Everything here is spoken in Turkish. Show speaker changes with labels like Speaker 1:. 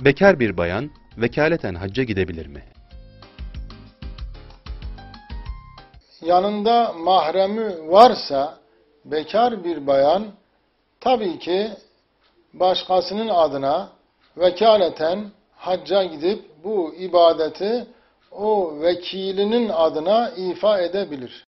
Speaker 1: Bekar bir bayan vekaleten hacca gidebilir mi?
Speaker 2: yanında mahremi varsa bekar bir bayan tabii ki başkasının adına vekaleten hacca gidip bu ibadeti o vekilinin adına ifa edebilir.